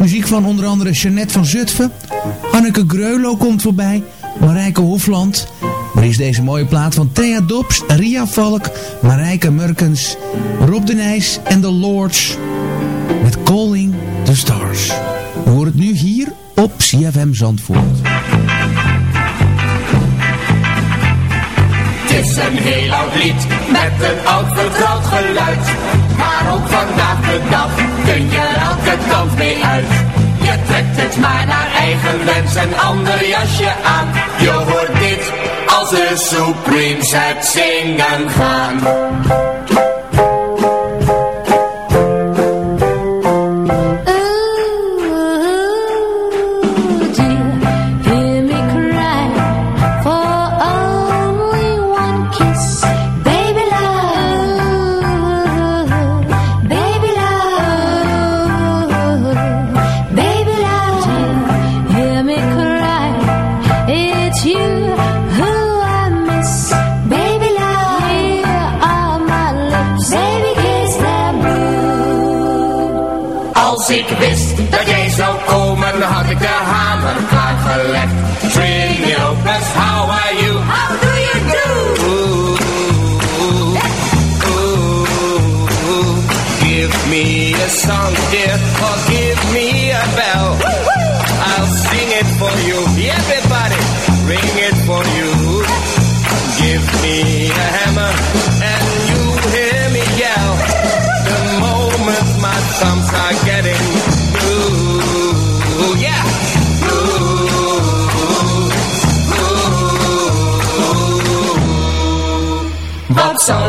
muziek van onder andere Jeannette van Zutphen... Anneke Greulo komt voorbij. Marijke Hofland. Maar is deze mooie plaat van Thea Dobbs, Ria Valk, Marijke Murkens, Rob de Nijs en The Lords. Met Calling the Stars. We horen het nu hier op CFM Zandvoort. Het is een heel oud lied met een oud vertrouwd geluid. Maar ook vandaag de dag kun je er elke kant mee uit. Je trekt het maar naar eigen wens een ander jasje aan. Je hoort dit als de Supremes het zingen gaan. Zou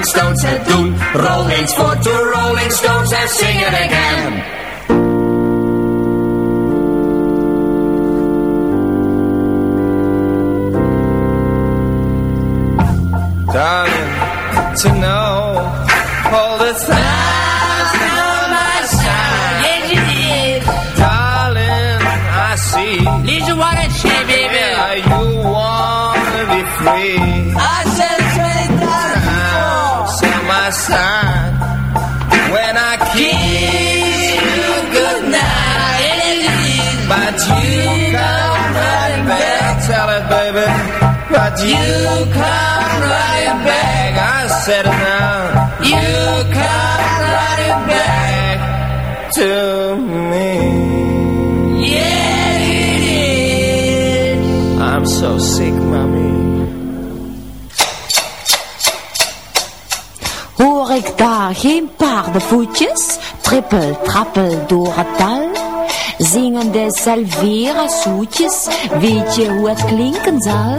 Rolling Stones het doen. Rolling for the Rolling Stones and sing it again. Darling, to side when I kiss you goodnight. But you come running back, tell it, baby. But you come running back. I said it now. You come running back to daar geen paardenvoetjes, trippel, trappel door het dal? Zingende salvera zoetjes, weet je hoe het klinken zal?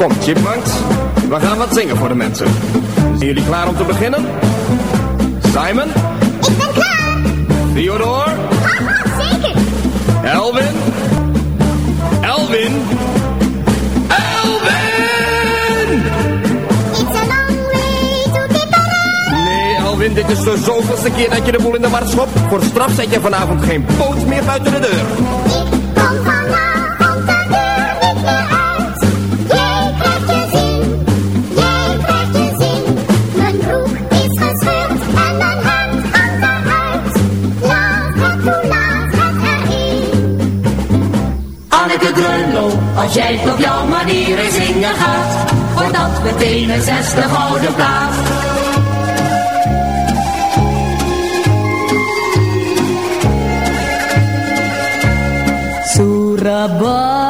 Kom, chipmunks. We gaan wat zingen voor de mensen. Zijn jullie klaar om te beginnen? Simon? Ik ben klaar. Theodore? Haha, zeker. Elvin? Elvin? Elvin! It's a long way to Tipperary. Nee, Elvin, dit is de zoveelste keer dat je de boel in de war schopt. Voor straf zet je vanavond geen poot meer buiten de deur. Als jij op jouw manier in zingen gaat, voordat dat meteen een zesde gouden plaat. Surabaya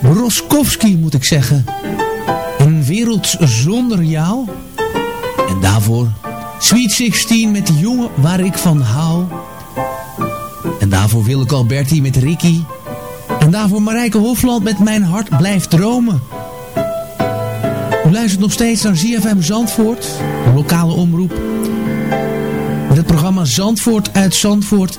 Broskowski moet ik zeggen. Een wereld zonder jou. En daarvoor Sweet 16 met de jongen waar ik van hou. En daarvoor Willeke Alberti met Ricky. En daarvoor Marijke Hofland met Mijn hart blijft dromen. U luistert nog steeds naar ZFM Zandvoort, de lokale omroep. Met het programma Zandvoort uit Zandvoort.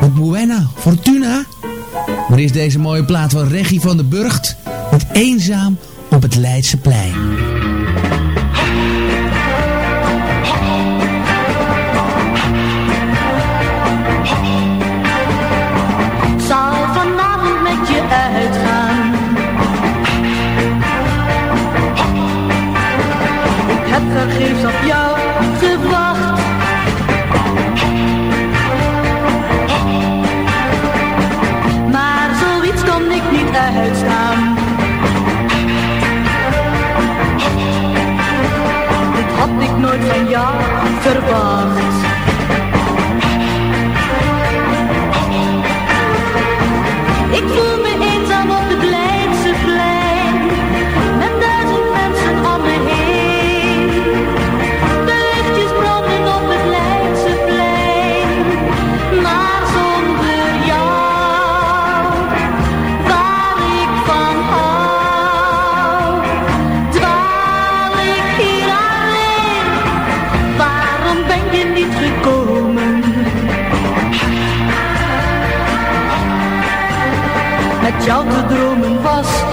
Met Buena Fortuna. Maar is deze mooie plaat van Regie van de Burgt. Met Eenzaam op het Leidseplein. vergeefs op jou gewacht. Nooit van jou verwacht. Ik jou te dromen was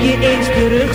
je eens terug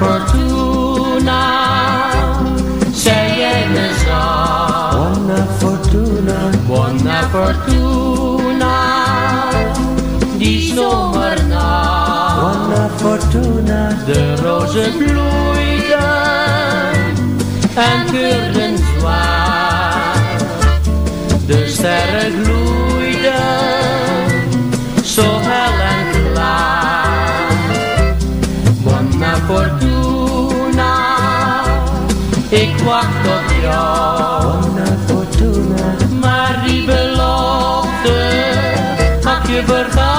Fortuna, me zo. Buona fortuna, buona fortuna, die zomernacht. fortuna. De rozen bloeiden en keurden zwaar. De sterren gloeiden de.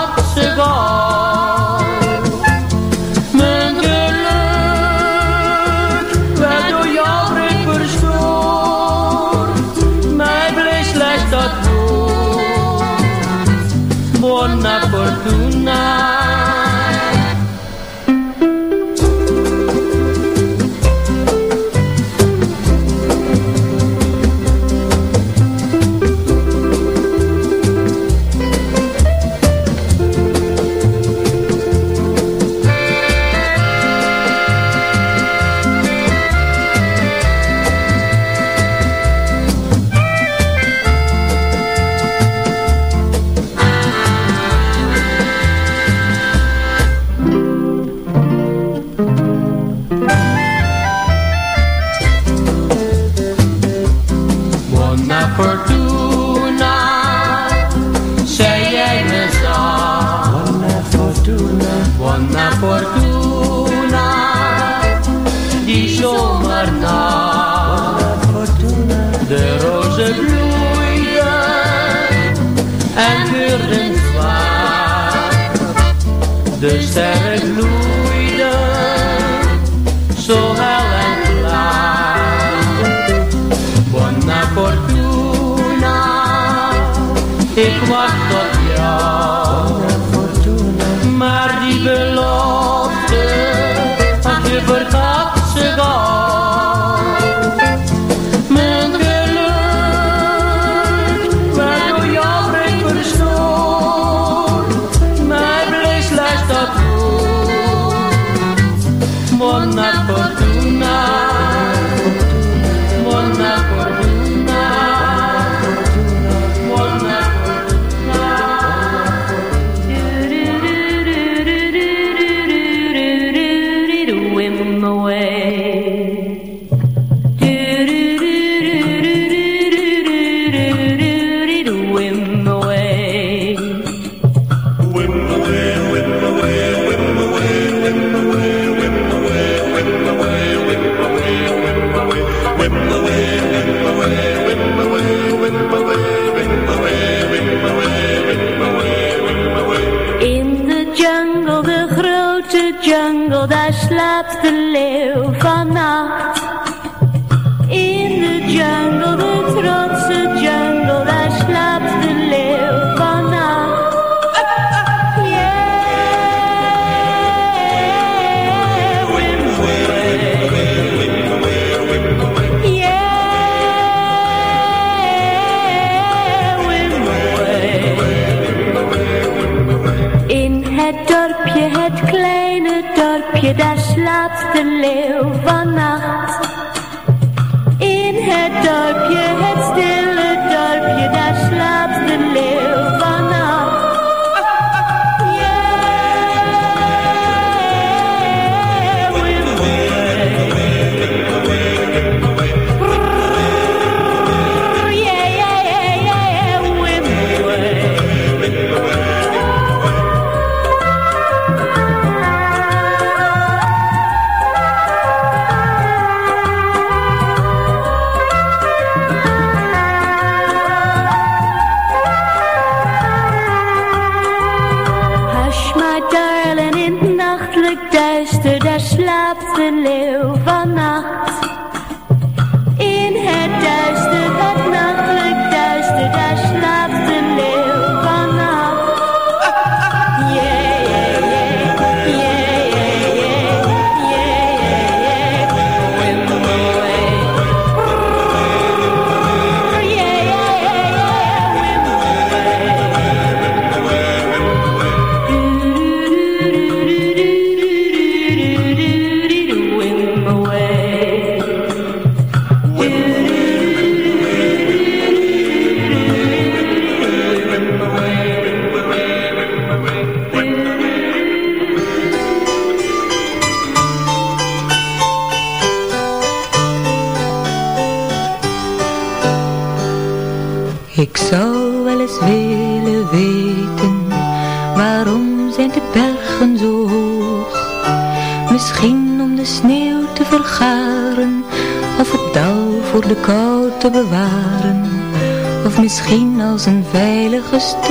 als een veilige stad.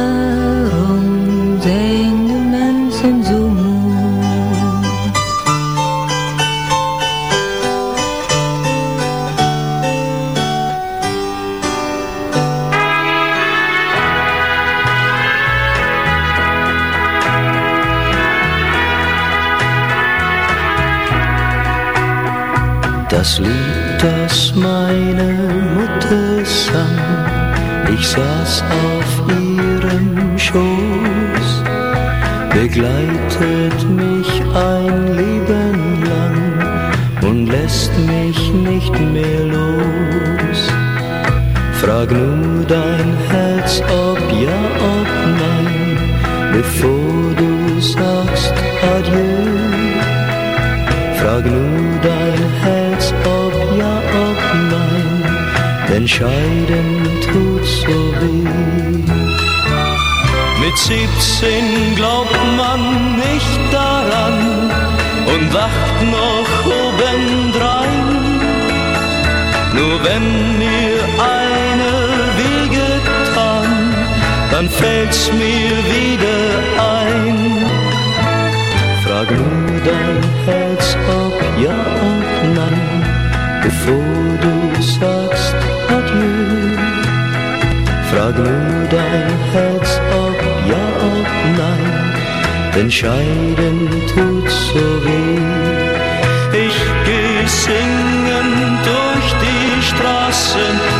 du sagst Adieu. Frag nur dein Herz, ob ja, ob nein, denn Scheiden tut so weh. Ich geh singen durch die Straßen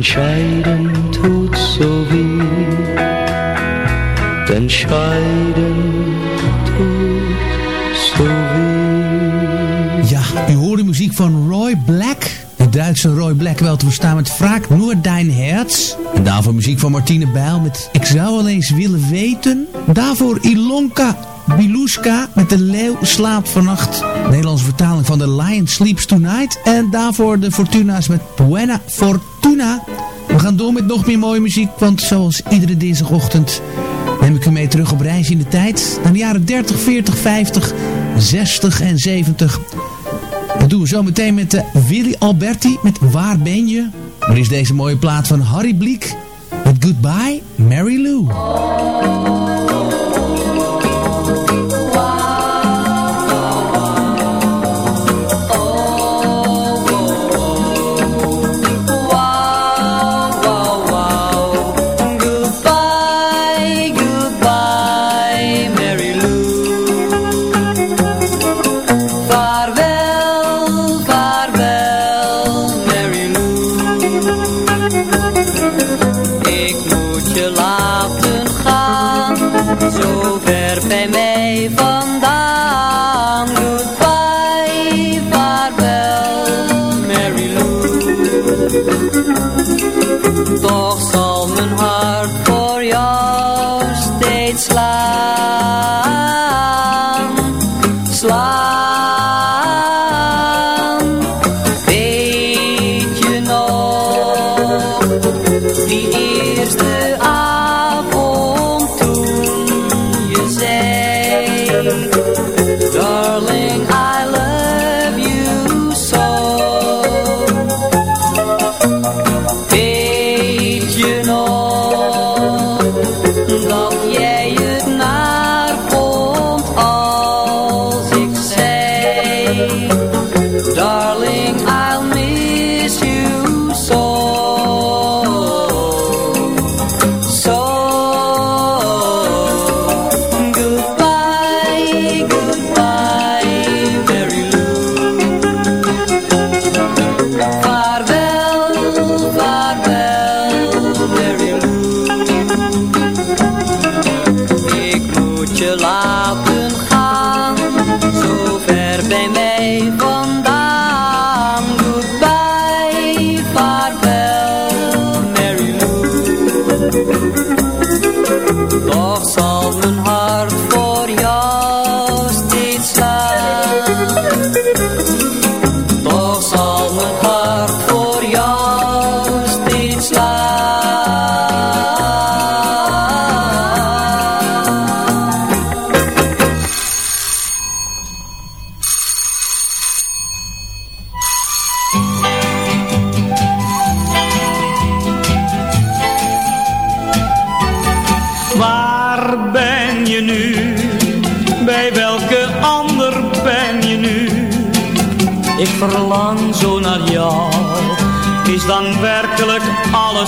den scheiden tut so wie, scheiden tut so. Ja, u hoort de muziek van Roy Black. De Duitse Roy Black wel te verstaan met Vraag Noord Dein Herz. En daarvoor muziek van Martine Bijl met Ik zou wel eens willen weten. Daarvoor Ilonka Biluska met De Leeuw slaapt vannacht. Nederlandse vertaling van The Lion Sleeps Tonight. En daarvoor de Fortuna's met Buena Fortuna. Gaan door met nog meer mooie muziek, want zoals iedere dinsdagochtend neem ik u mee terug op reis in de tijd. Naar de jaren 30, 40, 50, 60 en 70. Dat doen we zo meteen met de eh, Willy Alberti met Waar ben je? Er is deze mooie plaat van Harry Bliek met Goodbye Mary Lou.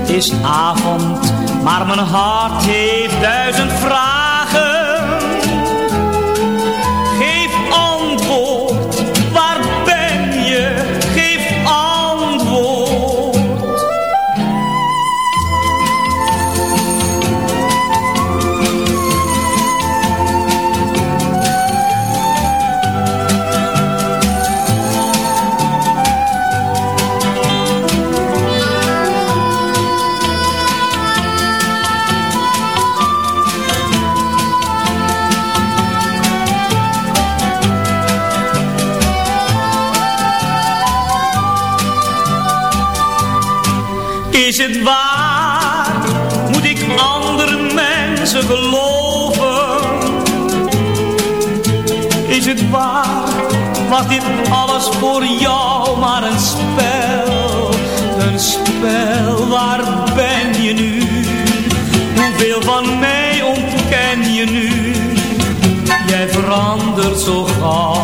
Het is avond, maar mijn hart heeft duizend vragen alles voor jou maar een spel, een spel, waar ben je nu? Hoeveel van mij ontken je nu? Jij verandert zo gauw.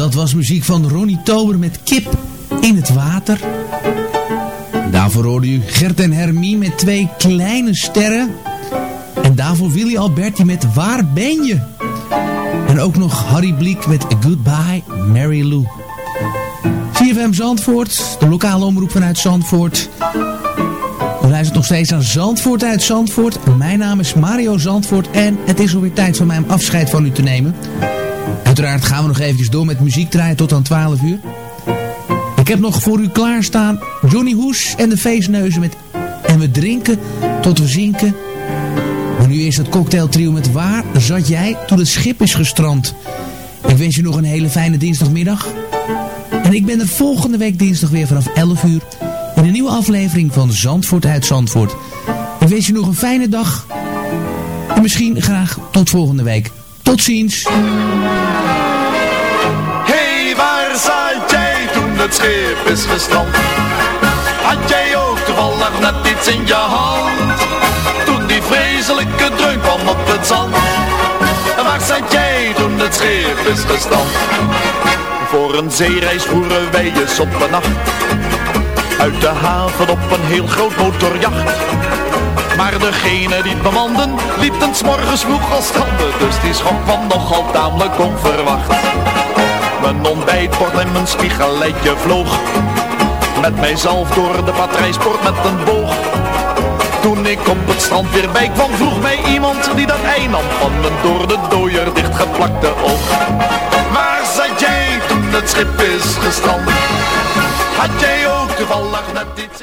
dat was muziek van Ronnie Tober met Kip in het water. Daarvoor hoorde u Gert en Hermie met twee kleine sterren. En daarvoor Willy Alberti met Waar ben je? En ook nog Harry Bliek met Goodbye Mary Lou. CFM Zandvoort, de lokale omroep vanuit Zandvoort. U luistert nog steeds aan Zandvoort uit Zandvoort. Mijn naam is Mario Zandvoort en het is alweer tijd voor mij om afscheid van u te nemen. Uiteraard gaan we nog eventjes door met muziek draaien tot aan 12 uur. Ik heb nog voor u klaarstaan Johnny Hoes en de feestneuzen met En we drinken tot we zinken. Maar nu is het cocktailtrio met Waar zat jij toen het schip is gestrand? Ik wens je nog een hele fijne dinsdagmiddag. En ik ben er volgende week dinsdag weer vanaf 11 uur in een nieuwe aflevering van Zandvoort uit Zandvoort. Ik wens je nog een fijne dag. En misschien graag tot volgende week. Tot ziens. Waar zat jij toen het schip is gestrand? Had jij ook toevallig net iets in je hand? Toen die vreselijke dreun kwam op het zand. Waar zat jij toen het schip is gestrand? Voor een zeereis voeren wij eens op een nacht Uit de haven op een heel groot motorjacht Maar degene die het bemanden liep ten morgens vroeg al stranden Dus die schok kwam nogal tamelijk onverwacht Mijn ontbijtbord en mijn spiegeleitje vloog Met mijzelf door de patrijsport met een boog toen ik op het strand weer bij kwam, vroeg mij iemand die dat ei nam van mijn door de dooier dichtgeplakte oog. Waar zat jij toen het schip is gestrand? Had jij ook toevallig net iets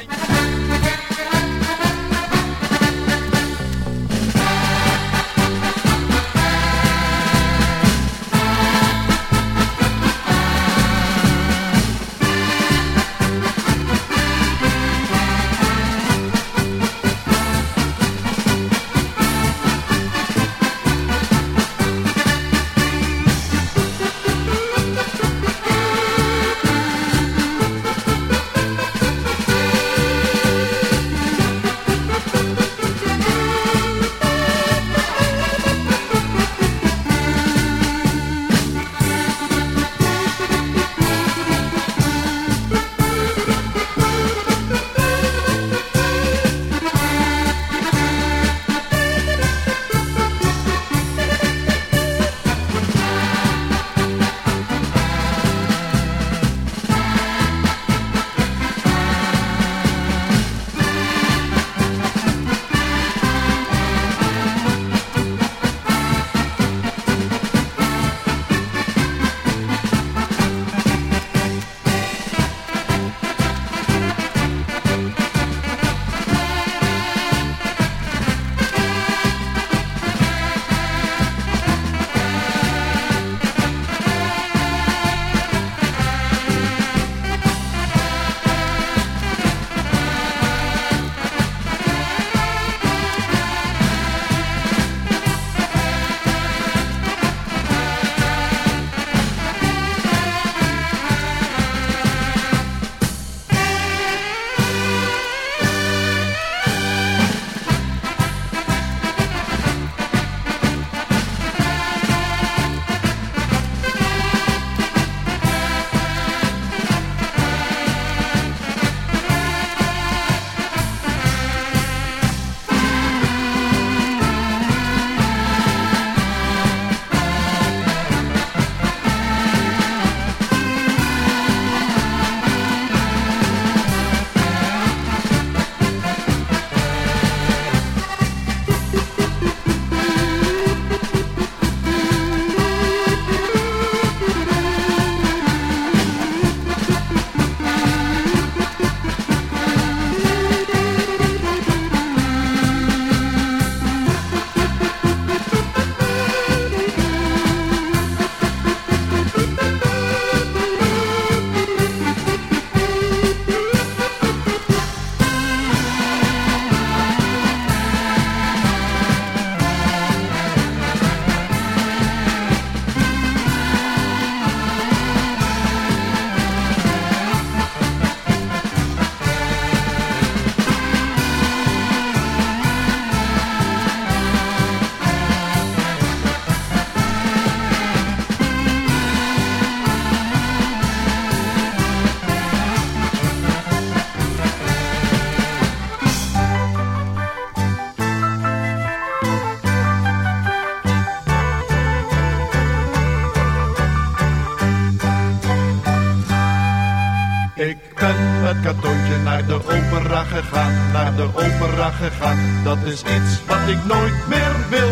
Ik ben met Katoentje naar de opera gegaan, naar de opera gegaan. Dat is iets wat ik nooit meer wil.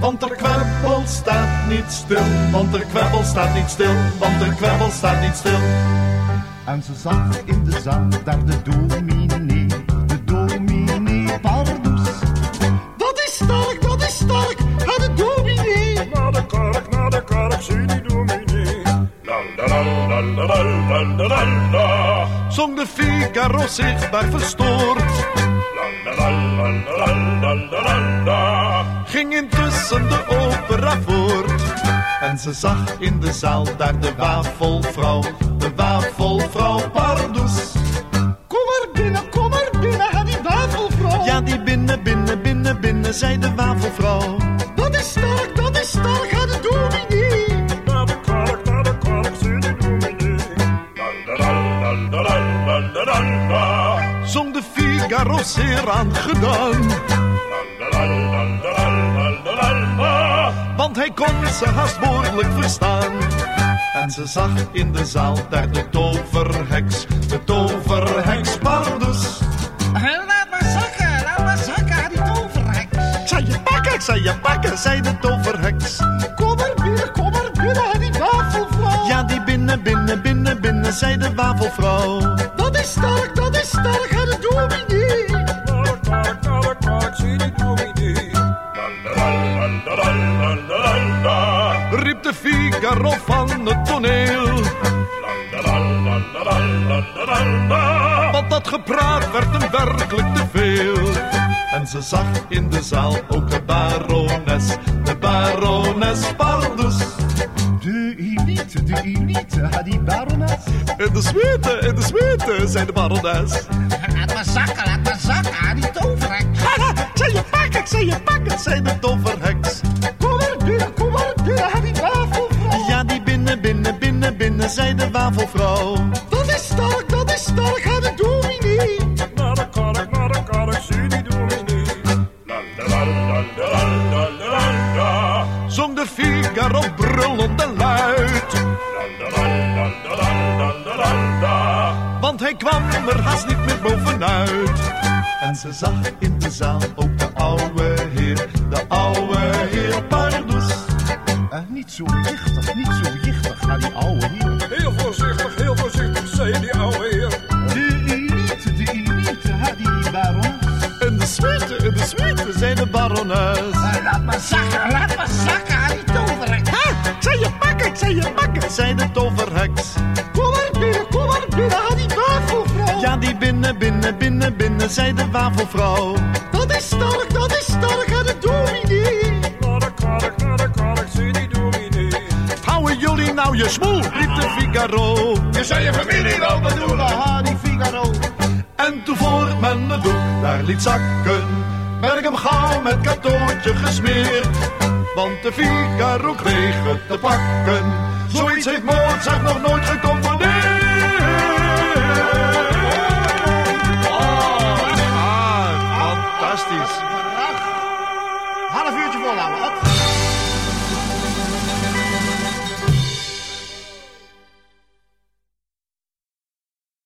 Want de kwebbel staat niet stil, want de kwebbel staat niet stil, want de kwebbel staat niet stil. En ze zag in de zaal daar de dominee, de dominee Pardus. Dat is sterk, dat is sterk, naar de dominee. Naar de kerk, naar de kerk, de Figaro zichtbaar verstoord. Ging intussen de opera voort. En ze zag in de zaal daar de wafelvrouw, de wafelvrouw Pardus. Kom maar binnen, kom maar binnen, die wafelvrouw. Ja, die binnen, binnen, binnen, binnen, zei de wafelvrouw. Zeer la. Want hij kon ze haast woordelijk verstaan. En ze zag in de zaal daar de toverheks, de toverheks Pardus. Laat maar zakken, laat maar zakken, die toverheks. Ik zei je pakken, ik je pakken, zei de toverheks. Kom maar binnen, kom maar binnen, die wafelvrouw. Ja, die binnen, binnen, binnen, binnen, zei de wafelvrouw. toneel. Want dat gepraat werd hem werkelijk te veel. En ze zag in de zaal ook de barones, de barones Paldus. De elite, de elite, had die barones. In de zweten, in de zweten, zei de barones. Laat maar zakken, laat maar zakken, die toverhek. Haha, zei je pakken, zei je pakken, zei de toverhek. Dat is sterk, dat is sterk, heb ik dominee. Maar dat kan ik, maar dat kan ik, zie die dominee. Zong de Figaro brullende luid. Want hij kwam er haast niet meer bovenuit. En ze zag in de zaal